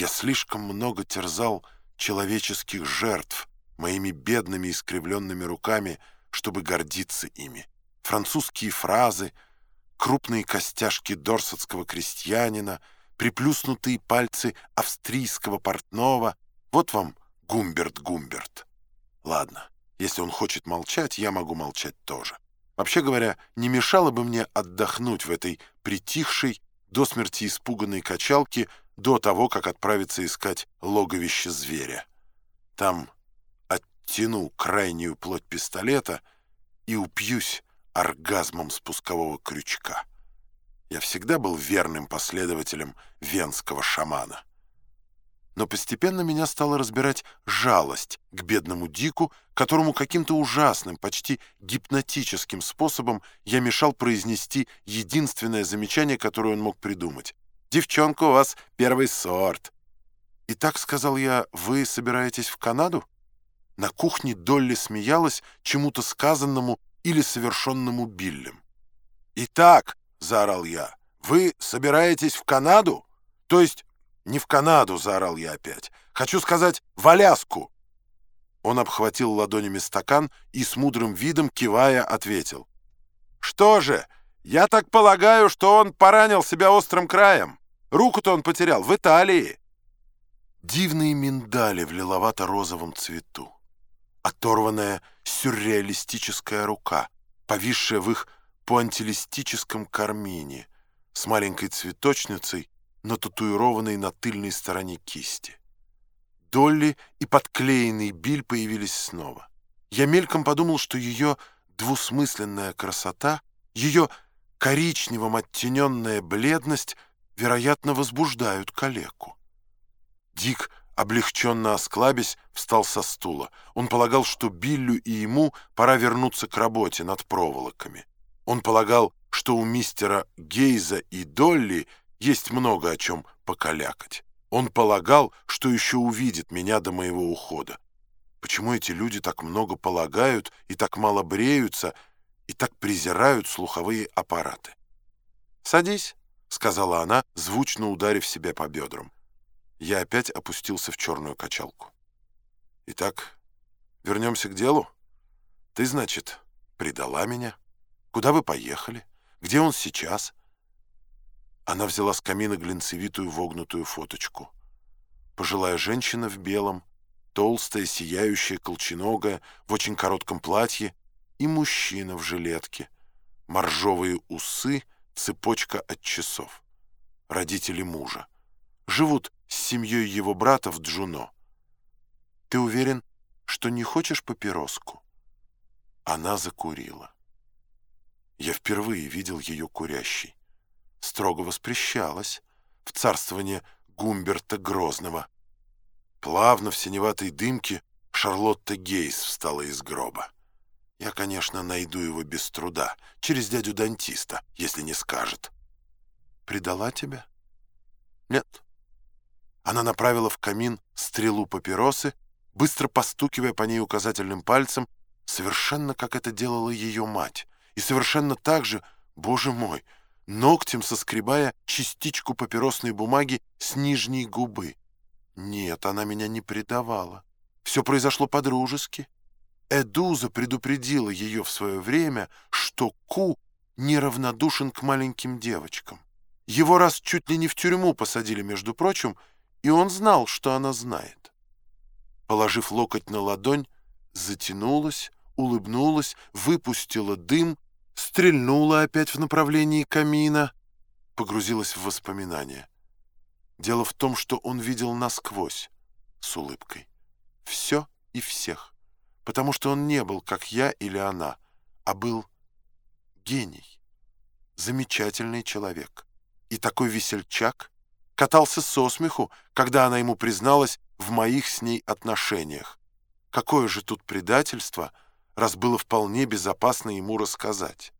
Я слишком много терзал человеческих жертв моими бедными искривленными руками, чтобы гордиться ими. Французские фразы, крупные костяшки дорсетского крестьянина, приплюснутые пальцы австрийского портного. Вот вам Гумберт Гумберт. Ладно, если он хочет молчать, я могу молчать тоже. Вообще говоря, не мешало бы мне отдохнуть в этой притихшей, до смерти испуганной качалке до того, как отправиться искать логовище зверя. Там оттяну крайнюю плоть пистолета и упьюсь оргазмом спускового крючка. Я всегда был верным последователем венского шамана. Но постепенно меня стала разбирать жалость к бедному Дику, которому каким-то ужасным, почти гипнотическим способом я мешал произнести единственное замечание, которое он мог придумать. «Девчонка у вас первый сорт». «Итак, — сказал я, — вы собираетесь в Канаду?» На кухне Долли смеялась чему-то сказанному или совершенному Биллем. «Итак, — заорал я, — вы собираетесь в Канаду? То есть не в Канаду, — заорал я опять. Хочу сказать, в Аляску!» Он обхватил ладонями стакан и с мудрым видом, кивая, ответил. «Что же, я так полагаю, что он поранил себя острым краем. Руку-то он потерял в Италии». Дивные миндали в лиловато-розовом цвету оторванная сюрреалистическая рука, повисшая в их пуантилистическом кармине, с маленькой цветочницей, нататуированной на тыльной стороне кисти. Долли и подклеенный Биль появились снова. Я мельком подумал, что ее двусмысленная красота, ее коричневым оттененная бледность, вероятно, возбуждают калеку. Дик Облегченно осклабясь, встал со стула. Он полагал, что Биллю и ему пора вернуться к работе над проволоками. Он полагал, что у мистера Гейза и Долли есть много о чем покалякать. Он полагал, что еще увидит меня до моего ухода. Почему эти люди так много полагают и так мало бреются и так презирают слуховые аппараты? «Садись», — сказала она, звучно ударив себя по бедрам. Я опять опустился в черную качалку. Итак, вернемся к делу. Ты, значит, предала меня? Куда вы поехали? Где он сейчас? Она взяла с камина глинцевитую вогнутую фоточку. Пожилая женщина в белом, толстая, сияющая, колченогая, в очень коротком платье, и мужчина в жилетке, моржовые усы, цепочка от часов. Родители мужа. Живут с семьей его брата в Джуно. Ты уверен, что не хочешь папироску? Она закурила. Я впервые видел ее курящей. Строго воспрещалось в царствование Гумберта Грозного. Плавно в синеватой дымке Шарлотта Гейс встала из гроба. Я, конечно, найду его без труда, через дядю-дантиста, если не скажет. Предала тебя? Нет. Она направила в камин стрелу папиросы, быстро постукивая по ней указательным пальцем, совершенно как это делала ее мать, и совершенно так же, боже мой, ногтем соскребая частичку папиросной бумаги с нижней губы. Нет, она меня не предавала. Все произошло по-дружески. Эдуза предупредила ее в свое время, что Ку неравнодушен к маленьким девочкам. Его раз чуть ли не в тюрьму посадили, между прочим, и он знал, что она знает. Положив локоть на ладонь, затянулась, улыбнулась, выпустила дым, стрельнула опять в направлении камина, погрузилась в воспоминания. Дело в том, что он видел насквозь, с улыбкой. Все и всех. Потому что он не был, как я или она, а был гений, замечательный человек. И такой весельчак, катался со смеху, когда она ему призналась в моих с ней отношениях. Какое же тут предательство, раз было вполне безопасно ему рассказать.